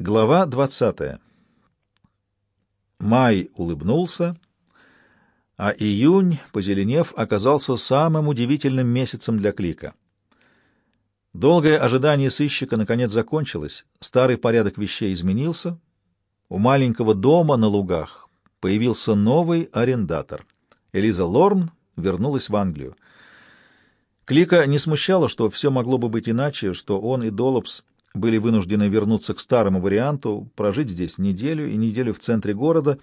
Глава 20. Май улыбнулся, а июнь, позеленев, оказался самым удивительным месяцем для Клика. Долгое ожидание сыщика наконец закончилось, старый порядок вещей изменился, у маленького дома на лугах появился новый арендатор. Элиза Лорн вернулась в Англию. Клика не смущало, что все могло бы быть иначе, что он и Доллопс были вынуждены вернуться к старому варианту, прожить здесь неделю и неделю в центре города,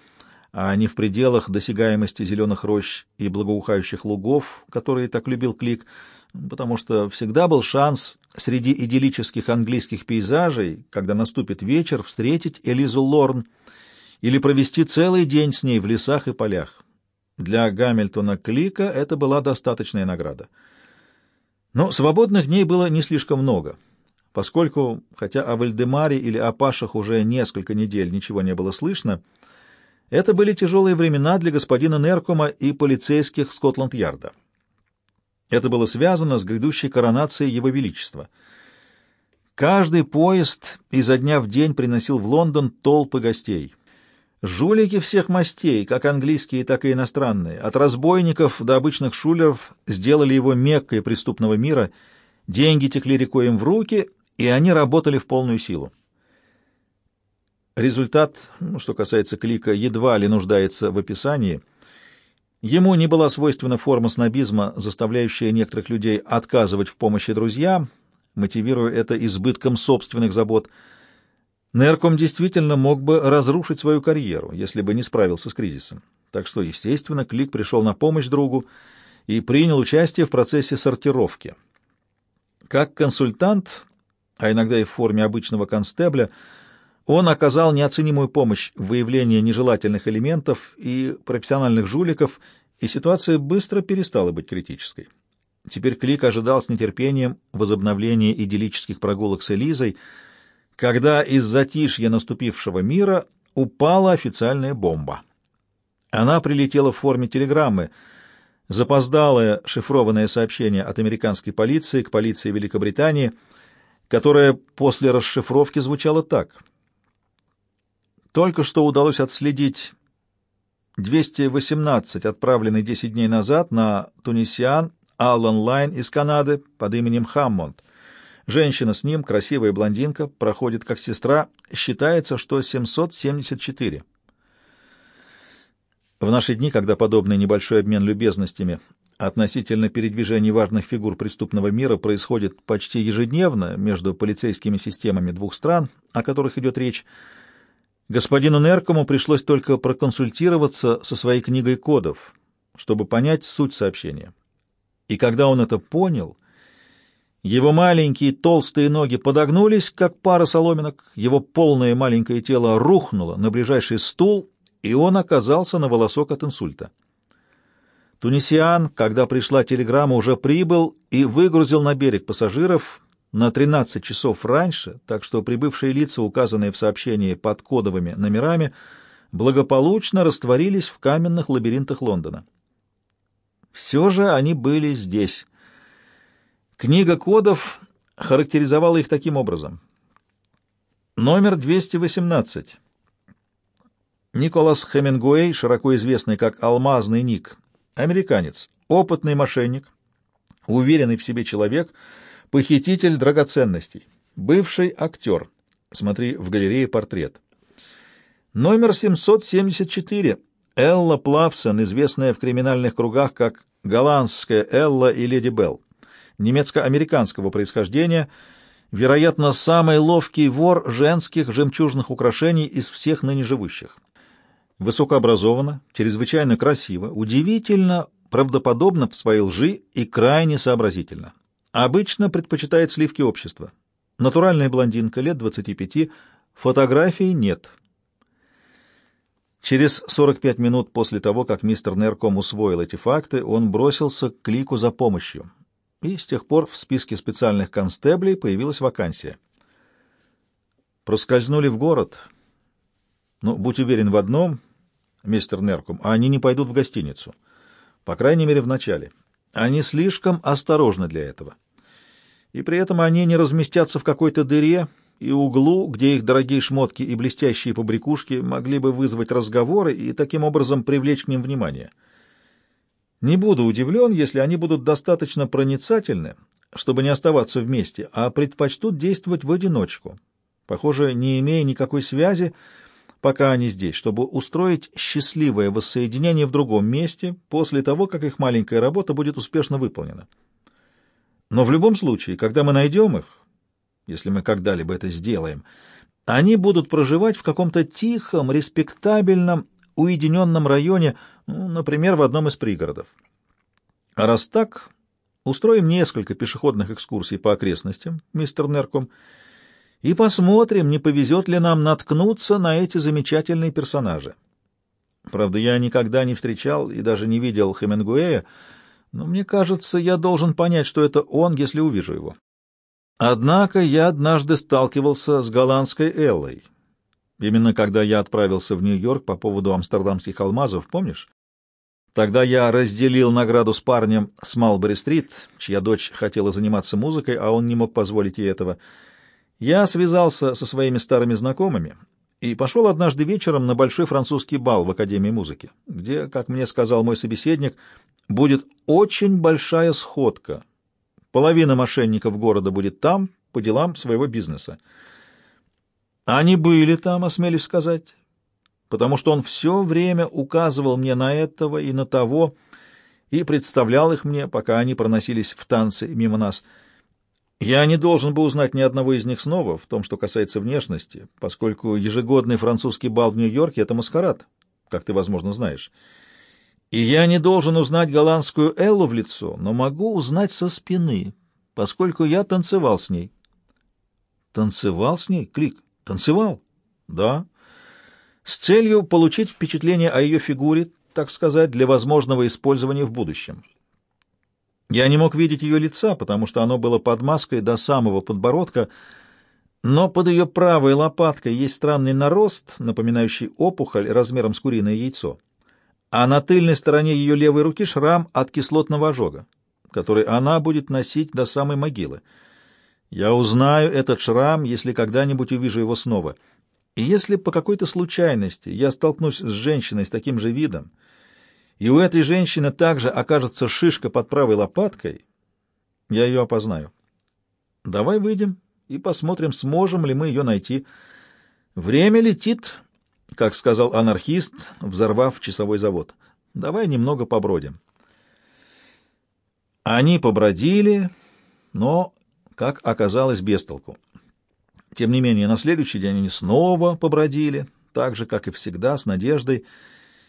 а не в пределах досягаемости зеленых рощ и благоухающих лугов, которые так любил Клик, потому что всегда был шанс среди идиллических английских пейзажей, когда наступит вечер, встретить Элизу Лорн или провести целый день с ней в лесах и полях. Для Гамильтона Клика это была достаточная награда. Но свободных дней было не слишком много — Поскольку, хотя о Вальдемаре или о Пашах уже несколько недель ничего не было слышно, это были тяжелые времена для господина Неркома и полицейских Скотланд-Ярда. Это было связано с грядущей коронацией Его Величества. Каждый поезд изо дня в день приносил в Лондон толпы гостей. Жулики всех мастей, как английские, так и иностранные, от разбойников до обычных шулеров, сделали его меккой преступного мира. Деньги текли рекой им в руки, и они работали в полную силу. Результат, ну, что касается клика, едва ли нуждается в описании. Ему не была свойственна форма снобизма, заставляющая некоторых людей отказывать в помощи друзьям, мотивируя это избытком собственных забот. Нерком действительно мог бы разрушить свою карьеру, если бы не справился с кризисом. Так что, естественно, Клик пришел на помощь другу и принял участие в процессе сортировки. Как консультант а иногда и в форме обычного констебля, он оказал неоценимую помощь в выявлении нежелательных элементов и профессиональных жуликов, и ситуация быстро перестала быть критической. Теперь Клик ожидал с нетерпением возобновления идиллических прогулок с Элизой, когда из затишья наступившего мира упала официальная бомба. Она прилетела в форме телеграммы, запоздалое шифрованное сообщение от американской полиции к полиции Великобритании — которая после расшифровки звучала так. Только что удалось отследить 218, отправленный 10 дней назад на тунисиан Аллан Лайн из Канады под именем Хаммонд. Женщина с ним, красивая блондинка, проходит как сестра, считается, что 774. В наши дни, когда подобный небольшой обмен любезностями относительно передвижений важных фигур преступного мира происходит почти ежедневно между полицейскими системами двух стран, о которых идет речь, господину Неркому пришлось только проконсультироваться со своей книгой кодов, чтобы понять суть сообщения. И когда он это понял, его маленькие толстые ноги подогнулись, как пара соломинок, его полное маленькое тело рухнуло на ближайший стул, и он оказался на волосок от инсульта. Тунисиан, когда пришла телеграмма, уже прибыл и выгрузил на берег пассажиров на 13 часов раньше, так что прибывшие лица, указанные в сообщении под кодовыми номерами, благополучно растворились в каменных лабиринтах Лондона. Все же они были здесь. Книга кодов характеризовала их таким образом. Номер 218. Николас Хемингуэй, широко известный как «Алмазный Ник», Американец, опытный мошенник, уверенный в себе человек, похититель драгоценностей, бывший актер. Смотри в галерее портрет. Номер 774. Элла Плавсен, известная в криминальных кругах как голландская Элла и Леди Белл, немецко-американского происхождения, вероятно, самый ловкий вор женских жемчужных украшений из всех ныне живущих высокообразована, чрезвычайно красива, удивительно правдоподобна в своей лжи и крайне сообразительна. Обычно предпочитает сливки общества. Натуральная блондинка, лет 25, фотографий нет. Через 45 минут после того, как мистер Нерком усвоил эти факты, он бросился к клику за помощью. И с тех пор в списке специальных констеблей появилась вакансия. Проскользнули в город. Ну, будь уверен в одном, мистер Неркум, а они не пойдут в гостиницу. По крайней мере, в начале. Они слишком осторожны для этого. И при этом они не разместятся в какой-то дыре и углу, где их дорогие шмотки и блестящие побрякушки могли бы вызвать разговоры и таким образом привлечь к ним внимание. Не буду удивлен, если они будут достаточно проницательны, чтобы не оставаться вместе, а предпочтут действовать в одиночку, похоже, не имея никакой связи, пока они здесь, чтобы устроить счастливое воссоединение в другом месте после того, как их маленькая работа будет успешно выполнена. Но в любом случае, когда мы найдем их, если мы когда-либо это сделаем, они будут проживать в каком-то тихом, респектабельном, уединенном районе, ну, например, в одном из пригородов. А раз так, устроим несколько пешеходных экскурсий по окрестностям, мистер Нерком, и посмотрим, не повезет ли нам наткнуться на эти замечательные персонажи. Правда, я никогда не встречал и даже не видел Хемингуэя, но мне кажется, я должен понять, что это он, если увижу его. Однако я однажды сталкивался с голландской Эллой. Именно когда я отправился в Нью-Йорк по поводу амстердамских алмазов, помнишь? Тогда я разделил награду с парнем с Малбери-стрит, чья дочь хотела заниматься музыкой, а он не мог позволить ей этого. Я связался со своими старыми знакомыми и пошел однажды вечером на большой французский бал в Академии музыки, где, как мне сказал мой собеседник, будет очень большая сходка. Половина мошенников города будет там по делам своего бизнеса. Они были там, осмелюсь сказать, потому что он все время указывал мне на этого и на того и представлял их мне, пока они проносились в танце мимо нас — я не должен бы узнать ни одного из них снова в том, что касается внешности, поскольку ежегодный французский бал в Нью-Йорке — это маскарад, как ты, возможно, знаешь. И я не должен узнать голландскую Эллу в лицо, но могу узнать со спины, поскольку я танцевал с ней. Танцевал с ней? Клик. Танцевал? Да. С целью получить впечатление о ее фигуре, так сказать, для возможного использования в будущем. Я не мог видеть ее лица, потому что оно было под маской до самого подбородка, но под ее правой лопаткой есть странный нарост, напоминающий опухоль размером с куриное яйцо, а на тыльной стороне ее левой руки шрам от кислотного ожога, который она будет носить до самой могилы. Я узнаю этот шрам, если когда-нибудь увижу его снова. И если по какой-то случайности я столкнусь с женщиной с таким же видом, и у этой женщины также окажется шишка под правой лопаткой, я ее опознаю. Давай выйдем и посмотрим, сможем ли мы ее найти. Время летит, как сказал анархист, взорвав часовой завод. Давай немного побродим. Они побродили, но, как оказалось, без толку. Тем не менее, на следующий день они снова побродили, так же, как и всегда, с надеждой,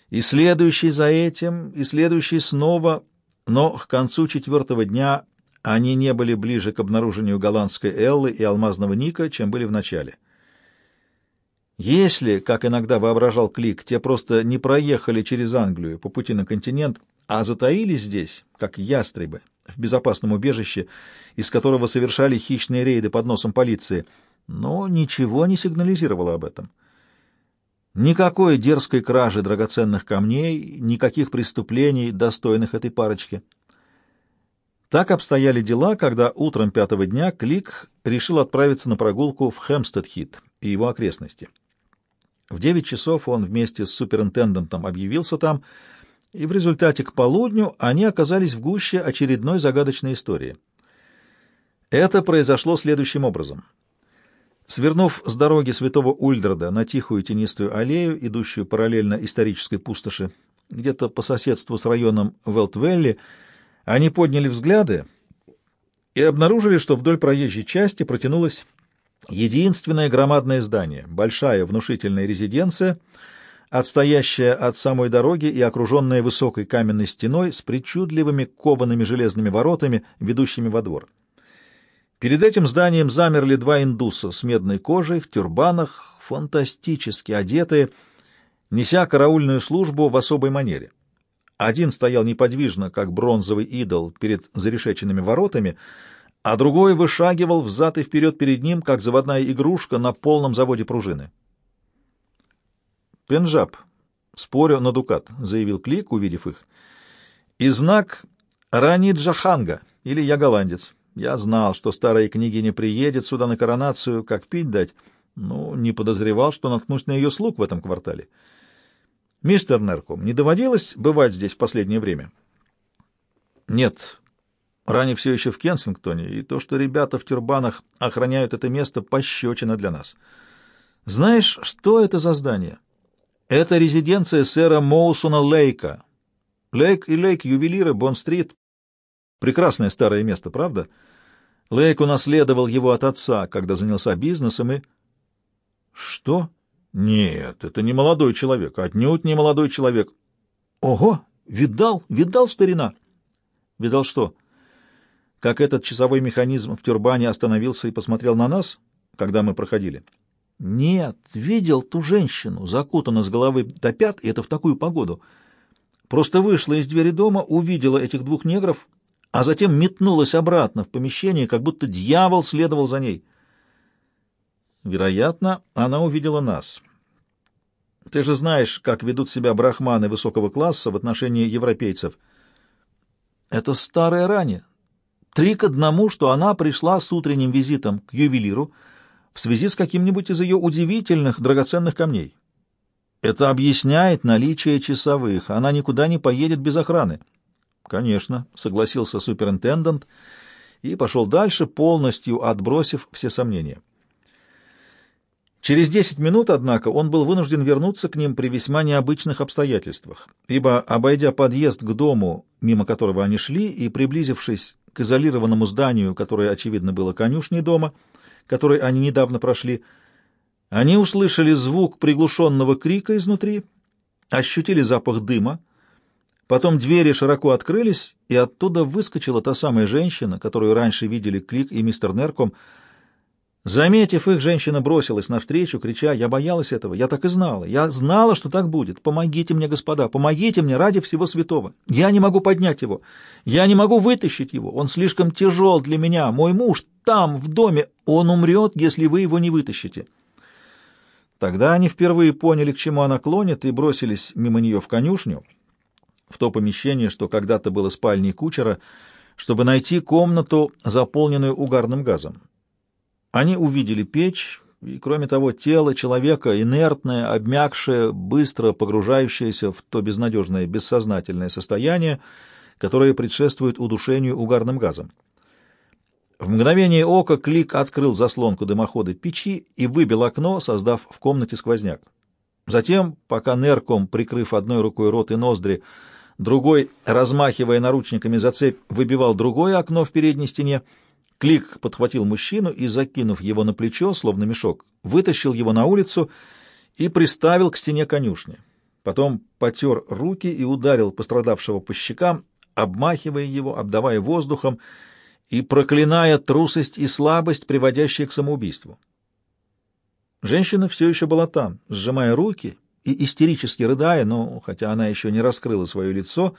и следующий за этим, и следующий снова, но к концу четвертого дня они не были ближе к обнаружению голландской Эллы и алмазного Ника, чем были в начале. Если, как иногда воображал Клик, те просто не проехали через Англию по пути на континент, а затаились здесь, как ястребы, в безопасном убежище, из которого совершали хищные рейды под носом полиции, но ничего не сигнализировало об этом. Никакой дерзкой кражи драгоценных камней, никаких преступлений, достойных этой парочки. Так обстояли дела, когда утром пятого дня Клик решил отправиться на прогулку в Хэмстед-Хит и его окрестности. В девять часов он вместе с суперинтендантом объявился там, и в результате к полудню они оказались в гуще очередной загадочной истории. Это произошло следующим образом — Свернув с дороги святого Ульдрода на тихую тенистую аллею, идущую параллельно исторической пустоши, где-то по соседству с районом Велтвелли, они подняли взгляды и обнаружили, что вдоль проезжей части протянулось единственное громадное здание, большая внушительная резиденция, отстоящая от самой дороги и окруженная высокой каменной стеной с причудливыми коваными железными воротами, ведущими во двор. Перед этим зданием замерли два индуса с медной кожей, в тюрбанах, фантастически одетые, неся караульную службу в особой манере. Один стоял неподвижно, как бронзовый идол, перед зарешеченными воротами, а другой вышагивал взад и вперед перед ним, как заводная игрушка на полном заводе пружины. «Пенджаб, спорю на дукат», — заявил Клик, увидев их. «И знак Рани Джаханга, или я голландец». Я знал, что старая княгиня приедет сюда на коронацию, как пить дать, но не подозревал, что наткнусь на ее слуг в этом квартале. Мистер Нерком, не доводилось бывать здесь в последнее время? Нет. Ранее все еще в Кенсингтоне, и то, что ребята в тюрбанах охраняют это место, пощечина для нас. Знаешь, что это за здание? Это резиденция сэра Моусона Лейка. Лейк и Лейк — ювелиры, Бонн-стрит. Прекрасное старое место, правда? Лейк унаследовал его от отца, когда занялся бизнесом и... Что? Нет, это не молодой человек, отнюдь не молодой человек. Ого, видал, видал старина? Видал что? Как этот часовой механизм в тюрбане остановился и посмотрел на нас, когда мы проходили? Нет, видел ту женщину, закутанную с головы до пят, и это в такую погоду. Просто вышла из двери дома, увидела этих двух негров а затем метнулась обратно в помещение, как будто дьявол следовал за ней. Вероятно, она увидела нас. Ты же знаешь, как ведут себя брахманы высокого класса в отношении европейцев. Это старая ране. Три к одному, что она пришла с утренним визитом к ювелиру в связи с каким-нибудь из ее удивительных драгоценных камней. Это объясняет наличие часовых. Она никуда не поедет без охраны. Конечно, согласился суперинтендант и пошел дальше, полностью отбросив все сомнения. Через десять минут, однако, он был вынужден вернуться к ним при весьма необычных обстоятельствах, ибо, обойдя подъезд к дому, мимо которого они шли, и приблизившись к изолированному зданию, которое, очевидно, было конюшней дома, который они недавно прошли, они услышали звук приглушенного крика изнутри, ощутили запах дыма, Потом двери широко открылись, и оттуда выскочила та самая женщина, которую раньше видели Клик и мистер Нерком. Заметив их, женщина бросилась навстречу, крича, «Я боялась этого, я так и знала, я знала, что так будет. Помогите мне, господа, помогите мне ради всего святого. Я не могу поднять его, я не могу вытащить его, он слишком тяжел для меня. Мой муж там, в доме, он умрет, если вы его не вытащите». Тогда они впервые поняли, к чему она клонит, и бросились мимо нее в конюшню, в то помещение, что когда-то было спальней кучера, чтобы найти комнату, заполненную угарным газом. Они увидели печь, и, кроме того, тело человека, инертное, обмякшее, быстро погружающееся в то безнадежное бессознательное состояние, которое предшествует удушению угарным газом. В мгновение ока Клик открыл заслонку дымохода печи и выбил окно, создав в комнате сквозняк. Затем, пока Нерком, прикрыв одной рукой рот и ноздри, другой, размахивая наручниками за цепь, выбивал другое окно в передней стене. Клик подхватил мужчину и, закинув его на плечо, словно мешок, вытащил его на улицу и приставил к стене конюшни. Потом потер руки и ударил пострадавшего по щекам, обмахивая его, обдавая воздухом и проклиная трусость и слабость, приводящие к самоубийству. Женщина все еще была там, сжимая руки и истерически рыдая, но, хотя она еще не раскрыла свое лицо,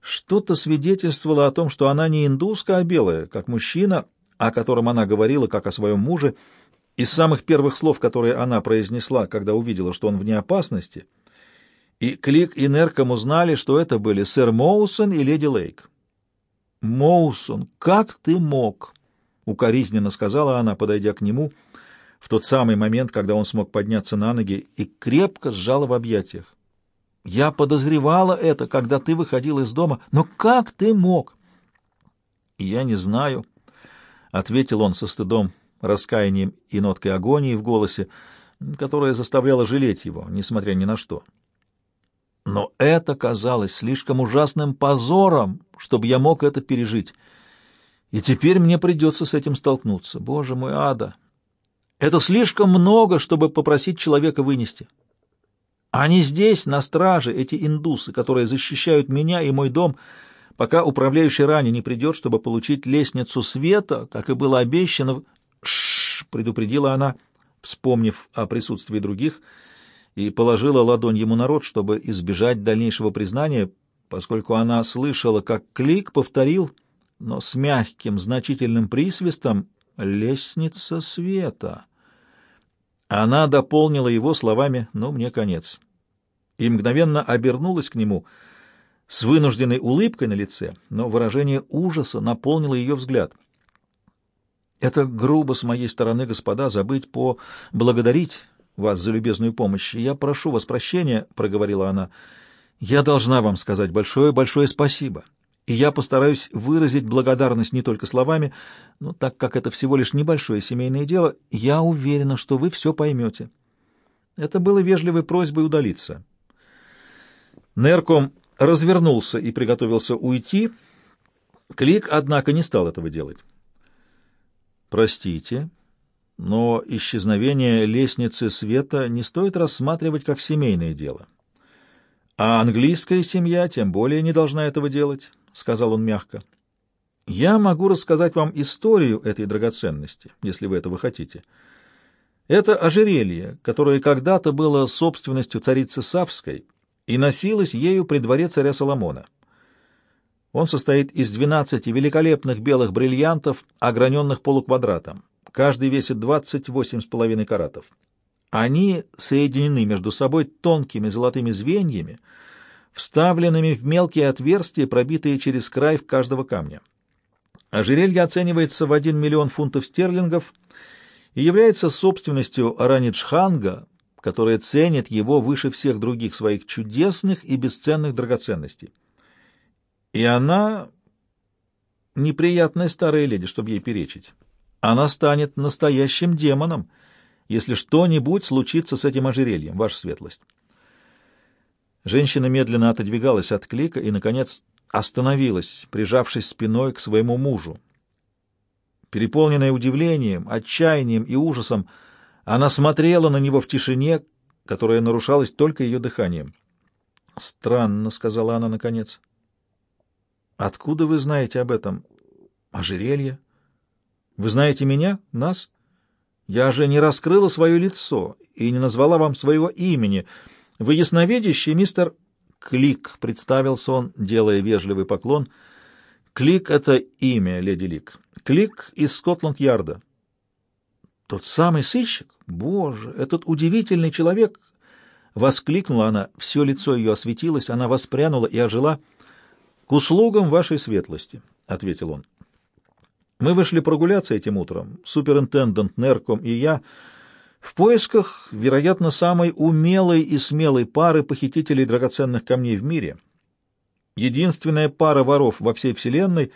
что-то свидетельствовало о том, что она не индуска, а белая, как мужчина, о котором она говорила, как о своем муже. Из самых первых слов, которые она произнесла, когда увидела, что он вне опасности, и Клик и Нерком узнали, что это были сэр Моусон и леди Лейк. «Моусон, как ты мог?» — укоризненно сказала она, подойдя к нему — в тот самый момент, когда он смог подняться на ноги и крепко сжала в объятиях. «Я подозревала это, когда ты выходил из дома, но как ты мог?» «Я не знаю», — ответил он со стыдом, раскаянием и ноткой агонии в голосе, которая заставляла жалеть его, несмотря ни на что. Но это казалось слишком ужасным позором, чтобы я мог это пережить. И теперь мне придется с этим столкнуться. Боже мой, ада! Это слишком много, чтобы попросить человека вынести. Они здесь, на страже, эти индусы, которые защищают меня и мой дом, пока управляющий ранее не придет, чтобы получить лестницу света, как и было обещано. Шш, предупредила она, вспомнив о присутствии других, и положила ладонь ему на рот, чтобы избежать дальнейшего признания, поскольку она слышала, как Клик повторил, но с мягким, значительным присвистом «Лестница света». Она дополнила его словами «ну, мне конец» и мгновенно обернулась к нему с вынужденной улыбкой на лице, но выражение ужаса наполнило ее взгляд. Это грубо с моей стороны, господа, забыть по благодарить вас за любезную помощь. Я прошу вас прощения, — проговорила она. Я должна вам сказать большое-большое спасибо. И я постараюсь выразить благодарность не только словами, но так как это всего лишь небольшое семейное дело, я уверена, что вы все поймете. Это было вежливой просьбой удалиться. Нерком развернулся и приготовился уйти. Клик, однако, не стал этого делать. «Простите, но исчезновение лестницы света не стоит рассматривать как семейное дело. А английская семья тем более не должна этого делать», — сказал он мягко. «Я могу рассказать вам историю этой драгоценности, если вы этого хотите». Это ожерелье, которое когда-то было собственностью царицы Савской и носилось ею при дворе царя Соломона. Он состоит из 12 великолепных белых бриллиантов, ограненных полуквадратом. Каждый весит 28,5 каратов. Они соединены между собой тонкими золотыми звеньями, вставленными в мелкие отверстия, пробитые через край в каждого камня. Ожерелье оценивается в 1 миллион фунтов стерлингов и является собственностью Араниджханга, которая ценит его выше всех других своих чудесных и бесценных драгоценностей. И она неприятная старая леди, чтобы ей перечить. Она станет настоящим демоном, если что-нибудь случится с этим ожерельем, ваша светлость. Женщина медленно отодвигалась от клика и, наконец, остановилась, прижавшись спиной к своему мужу. Переполненная удивлением, отчаянием и ужасом, она смотрела на него в тишине, которая нарушалась только ее дыханием. «Странно», — сказала она наконец. Откуда вы знаете об этом? Ожерелье? Вы знаете меня, нас? Я же не раскрыла свое лицо и не назвала вам своего имени. Вы ясновидящий, мистер Клик, представился он, делая вежливый поклон. Клик — это имя, леди Лик. Клик из Скотланд-Ярда. Тот самый сыщик? Боже, этот удивительный человек! Воскликнула она, все лицо ее осветилось, она воспрянула и ожила —— К услугам вашей светлости, — ответил он. Мы вышли прогуляться этим утром, суперинтендант Нерком и я, в поисках, вероятно, самой умелой и смелой пары похитителей драгоценных камней в мире. Единственная пара воров во всей Вселенной,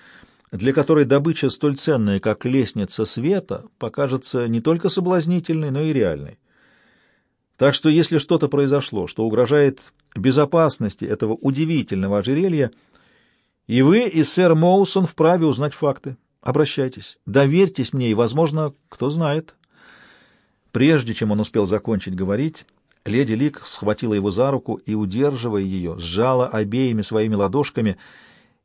для которой добыча столь ценная, как лестница света, покажется не только соблазнительной, но и реальной. Так что если что-то произошло, что угрожает безопасности этого удивительного ожерелья, — и вы, и сэр Моусон вправе узнать факты. Обращайтесь, доверьтесь мне, и, возможно, кто знает. Прежде чем он успел закончить говорить, леди Лик схватила его за руку и, удерживая ее, сжала обеими своими ладошками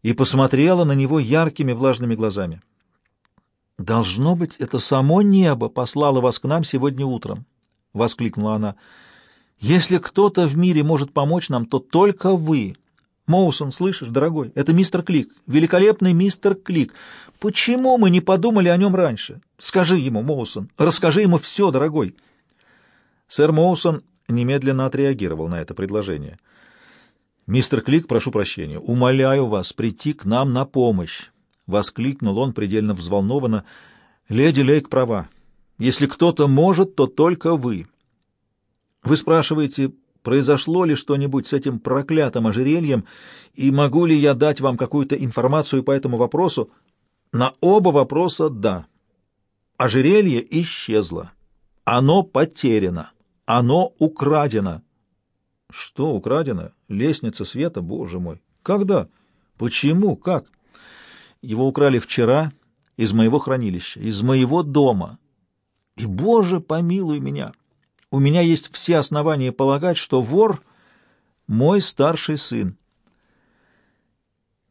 и посмотрела на него яркими влажными глазами. «Должно быть, это само небо послало вас к нам сегодня утром», — воскликнула она. «Если кто-то в мире может помочь нам, то только вы». Моусон, слышишь, дорогой, это мистер Клик, великолепный мистер Клик. Почему мы не подумали о нем раньше? Скажи ему, Моусон, расскажи ему все, дорогой. Сэр Моусон немедленно отреагировал на это предложение. «Мистер Клик, прошу прощения, умоляю вас прийти к нам на помощь!» — воскликнул он предельно взволнованно. «Леди Лейк права. Если кто-то может, то только вы. Вы спрашиваете, произошло ли что-нибудь с этим проклятым ожерельем, и могу ли я дать вам какую-то информацию по этому вопросу? На оба вопроса «да». Ожерелье исчезло. Оно потеряно. Оно украдено. Что украдено? Лестница света, боже мой. Когда? Почему? Как? Его украли вчера из моего хранилища, из моего дома. И, боже, помилуй меня! У меня есть все основания полагать, что вор — мой старший сын.